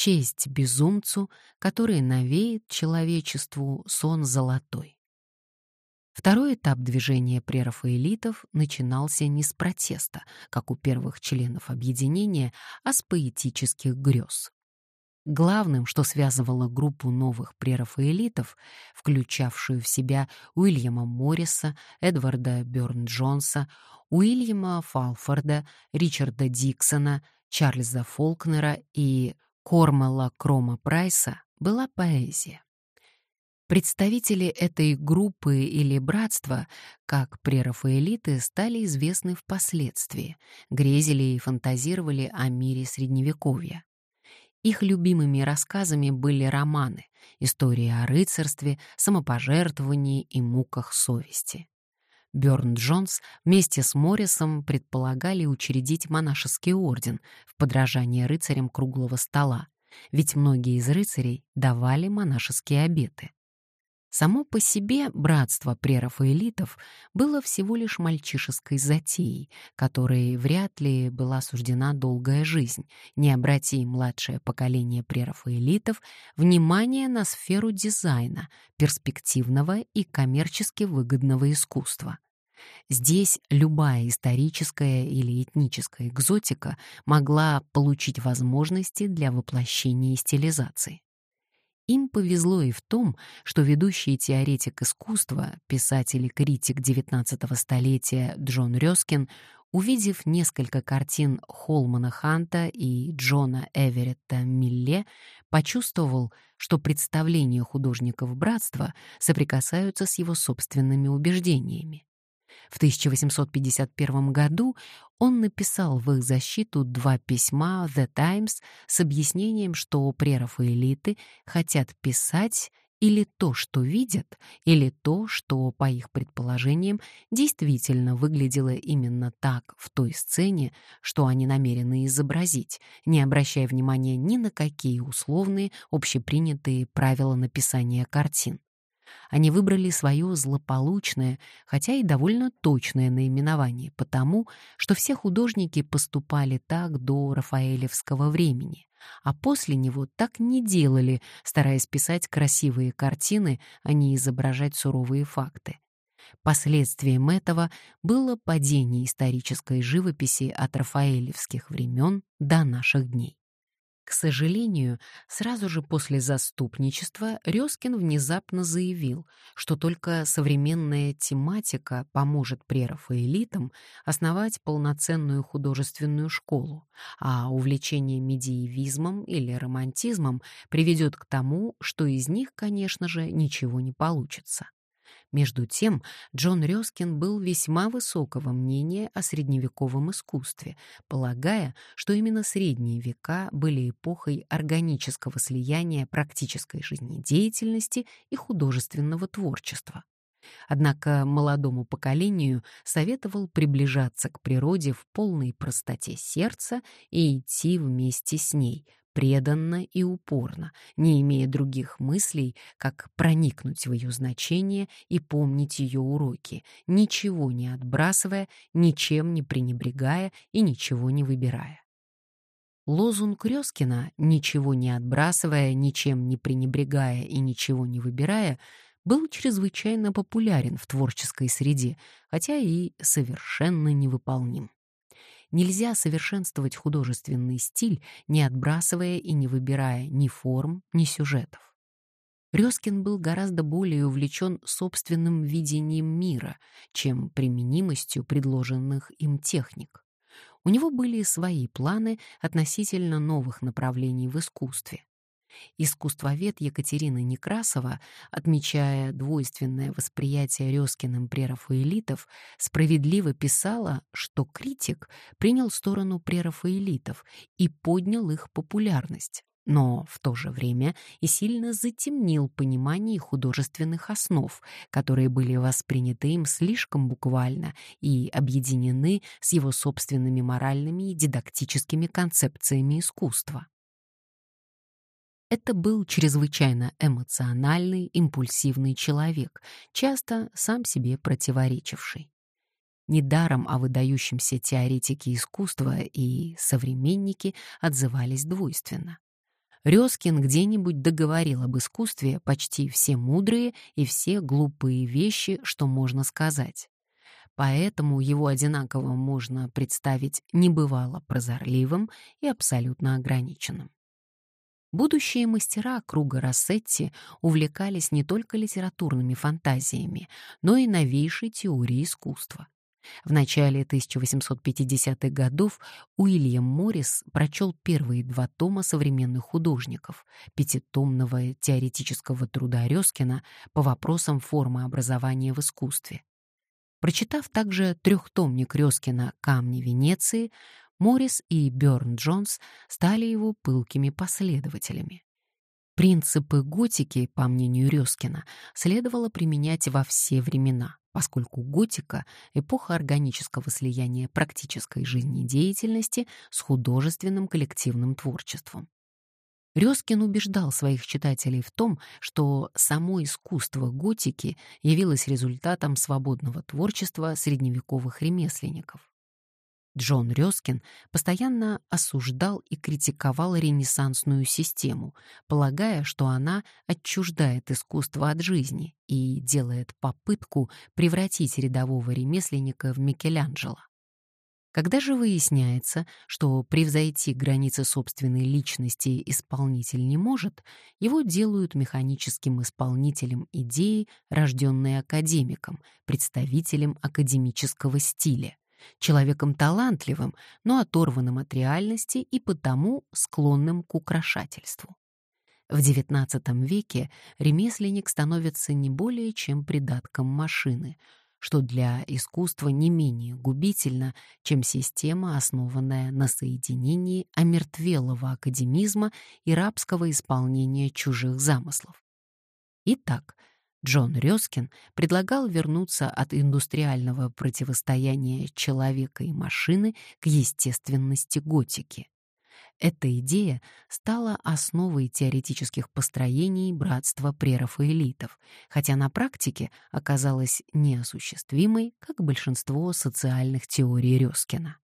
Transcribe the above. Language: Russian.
честь безумцу, который навеет человечеству сон золотой. Второй этап движения прерафаэлитов начинался не с протеста, как у первых членов объединения, а с поэтических грез. Главным, что связывало группу новых прерафаэлитов, включавшую в себя Уильяма Морриса, Эдварда Бёрн-Джонса, Уильяма Фалфорда, Ричарда Диксона, Чарльза Фолкнера и Кормала Крома Прайса, была поэзия. Представители этой группы или братства, как прерафаэлиты, стали известны впоследствии, грезили и фантазировали о мире Средневековья. Их любимыми рассказами были романы, истории о рыцарстве, самопожертвовании и муках совести. Бёрн Джонс вместе с Моррисом предполагали учредить монашеский орден в подражание рыцарям круглого стола, ведь многие из рыцарей давали монашеские обеты. Само по себе братство прерафаэлитов было всего лишь мальчишеской затеей, которой вряд ли была суждена долгая жизнь, не обрати младшее поколение прерафаэлитов внимание на сферу дизайна, перспективного и коммерчески выгодного искусства. Здесь любая историческая или этническая экзотика могла получить возможности для воплощения и стилизации. Им повезло и в том, что ведущий теоретик искусства, писатель и критик XIX столетия Джон Рёскин, увидев несколько картин Холмана Ханта и Джона Эверетта Милле, почувствовал, что представления художников братства соприкасаются с его собственными убеждениями. В 1851 году он написал в их защиту два письма The Times с объяснением, что прерафаэлиты хотят писать или то, что видят, или то, что, по их предположениям, действительно выглядело именно так в той сцене, что они намерены изобразить, не обращая внимания ни на какие условные, общепринятые правила написания картин. Они выбрали свое злополучное, хотя и довольно точное наименование, потому что все художники поступали так до рафаэлевского времени, а после него так не делали, стараясь писать красивые картины, а не изображать суровые факты. Последствием этого было падение исторической живописи от рафаэлевских времен до наших дней. К сожалению, сразу же после заступничества Рёскин внезапно заявил, что только современная тематика поможет прерафаэлитам основать полноценную художественную школу, а увлечение медиевизмом или романтизмом приведет к тому, что из них, конечно же, ничего не получится. Между тем, Джон Рёскин был весьма высокого мнения о средневековом искусстве, полагая, что именно средние века были эпохой органического слияния практической жизнедеятельности и художественного творчества. Однако молодому поколению советовал приближаться к природе в полной простоте сердца и идти вместе с ней, преданно и упорно, не имея других мыслей, как проникнуть в ее значение и помнить ее уроки, ничего не отбрасывая, ничем не пренебрегая и ничего не выбирая. Лозунг Рёскина «ничего не отбрасывая, ничем не пренебрегая и ничего не выбирая» был чрезвычайно популярен в творческой среде, хотя и совершенно невыполним. Нельзя совершенствовать художественный стиль, не отбрасывая и не выбирая ни форм, ни сюжетов. Рёскин был гораздо более увлечен собственным видением мира, чем применимостью предложенных им техник. У него были свои планы относительно новых направлений в искусстве. Искусствовед Екатерина Некрасова, отмечая двойственное восприятие Рёскиным прерафаэлитов, справедливо писала, что критик принял сторону прерафаэлитов и поднял их популярность, но в то же время и сильно затемнил понимание художественных основ, которые были восприняты им слишком буквально и объединены с его собственными моральными и дидактическими концепциями искусства. Это был чрезвычайно эмоциональный, импульсивный человек, часто сам себе противоречивший. Недаром о выдающемся теоретике искусства и современники отзывались двойственно. Рёскин где-нибудь договорил об искусстве почти все мудрые и все глупые вещи, что можно сказать. Поэтому его одинаково можно представить небывало прозорливым и абсолютно ограниченным. Будущие мастера круга Рассетти увлекались не только литературными фантазиями, но и новейшей теорией искусства. В начале 1850-х годов Уильям Моррис прочел первые два тома современных художников, пятитомного теоретического труда Рёскина по вопросам формы образования в искусстве. Прочитав также трехтомник Рёскина «Камни Венеции», Моррис и Бёрн Джонс стали его пылкими последователями. Принципы готики, по мнению Рёскина, следовало применять во все времена, поскольку готика — эпоха органического слияния практической жизнедеятельности с художественным коллективным творчеством. Рёскин убеждал своих читателей в том, что само искусство готики явилось результатом свободного творчества средневековых ремесленников. Джон Рёскин постоянно осуждал и критиковал ренессансную систему, полагая, что она отчуждает искусство от жизни и делает попытку превратить рядового ремесленника в Микеланджело. Когда же выясняется, что превзойти границы собственной личности исполнитель не может, его делают механическим исполнителем идеи, рожденной академиком, представителем академического стиля человеком талантливым, но оторванным от реальности и потому склонным к украшательству. В XIX веке ремесленник становится не более чем придатком машины, что для искусства не менее губительно, чем система, основанная на соединении омертвелого академизма и рабского исполнения чужих замыслов. Итак, Джон Рёскин предлагал вернуться от индустриального противостояния человека и машины к естественности готики. Эта идея стала основой теоретических построений братства прерафаэлитов, хотя на практике оказалась неосуществимой, как большинство социальных теорий Рёскина.